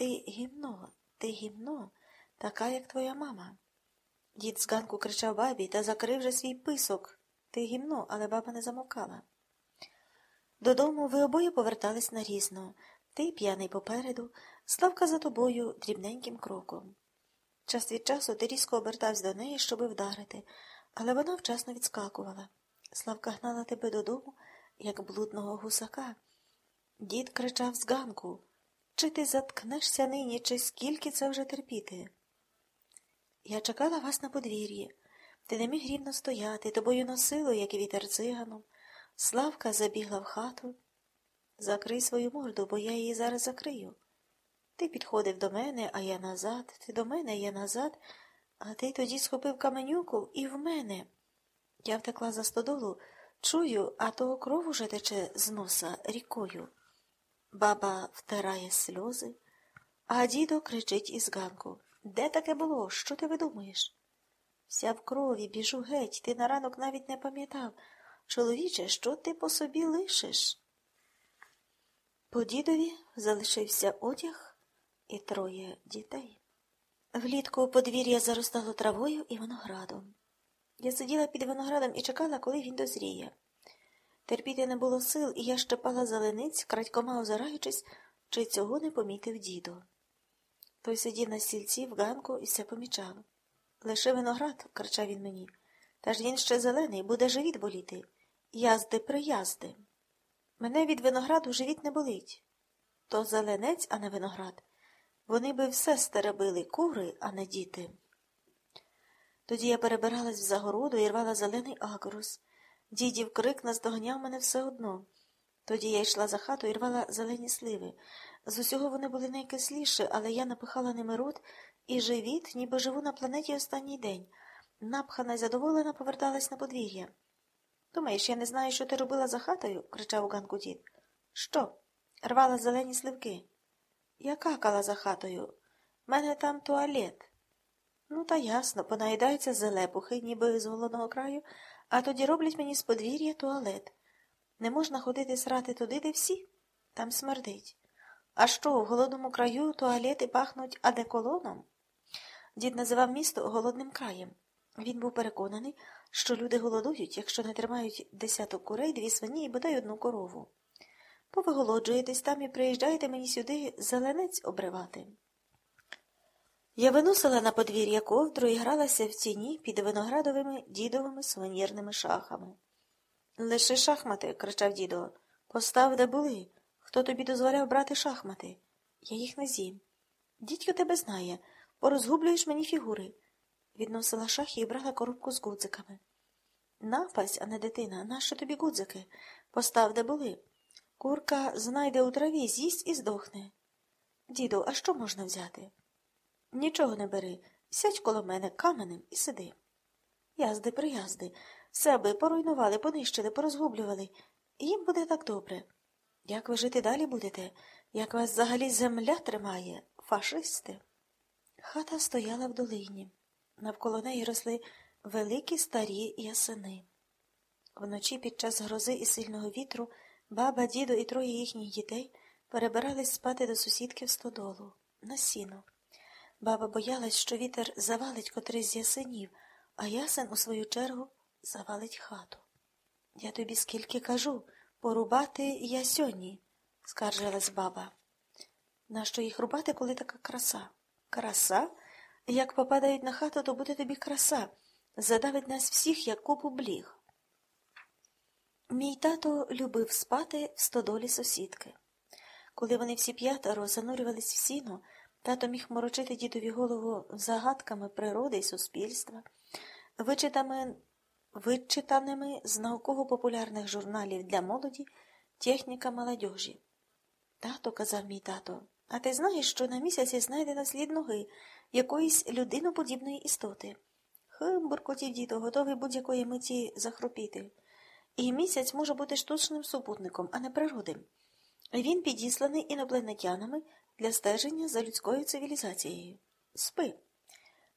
Ти гімно, ти гімно, така, як твоя мама. Дід з ганку кричав бабі та закрив же свій писок. Ти гімно, але баба не замовкала. Додому ви обоє повертались нарізно. Ти п'яний попереду, Славка за тобою дрібненьким кроком. Час від часу ти різко обертався до неї, щоби вдарити, але вона вчасно відскакувала. Славка гнала тебе додому, як блудного гусака. Дід кричав з ганку Чи ти заткнешся нині, чи скільки це вже терпіти? Я чекала вас на подвір'ї. Ти не міг рівно стояти, тобою носило, як і вітер циганом. Славка забігла в хату. Закрий свою морду, бо я її зараз закрию. Ти підходив до мене, а я назад, ти до мене, я назад, а ти тоді схопив каменюку і в мене. Я втекла за стодолу, чую, а то кров уже тече з носа рікою. Баба втирає сльози, а дідо кричить із ганку. Де таке було? Що ти видумуєш? Вся в крові, біжу геть, ти на ранок навіть не пам'ятав. Чоловіче, що ти по собі лишиш? По дідові залишився одяг і троє дітей. Влітку подвір'я заростало травою і виноградом. Я сиділа під виноградом і чекала, коли він дозріє. Терпіти не було сил, і я щепала зелениць, крадькома озираючись, чи цього не помітив дідо. Той сидів на стільці в ганку і все помічав. Лише виноград, кричав він мені, та ж він ще зелений, буде живіт боліти. Язди приязди. Мене від винограду живіт не болить. То зеленець, а не виноград. Вони би все стеребили кури, а не діти. Тоді я перебиралась в загороду і рвала зелений агрус. Дідів крик наздоганяв мене все одно. Тоді я йшла за хату і рвала зелені сливи. З усього вони були найкисліші, але я напихала ними рот і живіт, ніби живу на планеті останній день. Напхана й задоволена поверталась на подвір'я. Думаєш, я не знаю, що ти робила за хатою? кричав у ганку дід. Що? Рвала зелені сливки. Я какала за хатою. У Мене там туалет. Ну, та ясно, понаїдаються зелепухи, ніби з голодного краю, а тоді роблять мені з подвір'я туалет. Не можна ходити срати туди, де всі, там смердить. А що, в голодному краю туалети пахнуть адеколоном? Дід називав місто голодним краєм. Він був переконаний, що люди голодують, якщо не тримають десяток курей, дві свині і бодай одну корову. Повиголоджуєтесь там і приїжджаєте мені сюди зеленець обривати. Я виносила на подвір'я ковдру і гралася в тіні під виноградовими дідовими сувенірними шахами. Лише шахмати, кричав дідо, постав, де були. Хто тобі дозволяв брати шахмати? Я їх не з'їм. Дідько тебе знає, порозгублюєш мені фігури. Відносила шахи і брала коробку з гудзиками. Напасть, а не дитина, нащо тобі гудзики? Постав, де були. Курка знайде у траві, з'їсть і здохне. Діду, а що можна взяти? Нічого не бери. Сядь коло мене каменем і сиди. Язди, приязди, себе поруйнували, понищили, порозгублювали. Їм буде так добре. Як ви жити далі будете? Як вас взагалі земля тримає, фашисти? Хата стояла в долині. Навколо неї росли великі старі ясени. Вночі під час грози і сильного вітру баба, дідо і троє їхніх дітей перебирались спати до сусідки в стодолу, на сіно. Баба боялась, що вітер завалить котрий з ясенів, а ясен, у свою чергу, завалить хату. Я тобі скільки кажу порубати я скаржилась баба. Нащо їх рубати, коли така краса? Краса? Як попадають на хату, то буде тобі краса. Задавить нас всіх, як купу бліг. Мій тато любив спати в стодолі сусідки. Коли вони всі п'ятеро занурювались в сіно, тато міг морочити дідові голову загадками природи і суспільства, вичитами, вичитаними з науково-популярних журналів для молоді техніка молодежі. Тато, казав мій тато, а ти знаєш, що на місяці знайдено слід ноги якоїсь людиноподібної істоти. Хм, буркотів дідо, готовий будь-якої миті захропіти. І місяць може бути штучним супутником, а не природним. Він підісланий інопланетянами для стеження за людською цивілізацією. Спи.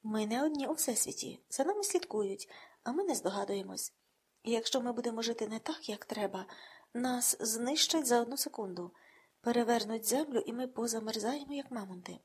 Ми не одні у всесвіті, за нами слідкують, а ми не здогадуємось. І якщо ми будемо жити не так, як треба, нас знищать за одну секунду. Перевернуть землю, і ми позамерзаємо, як мамонти.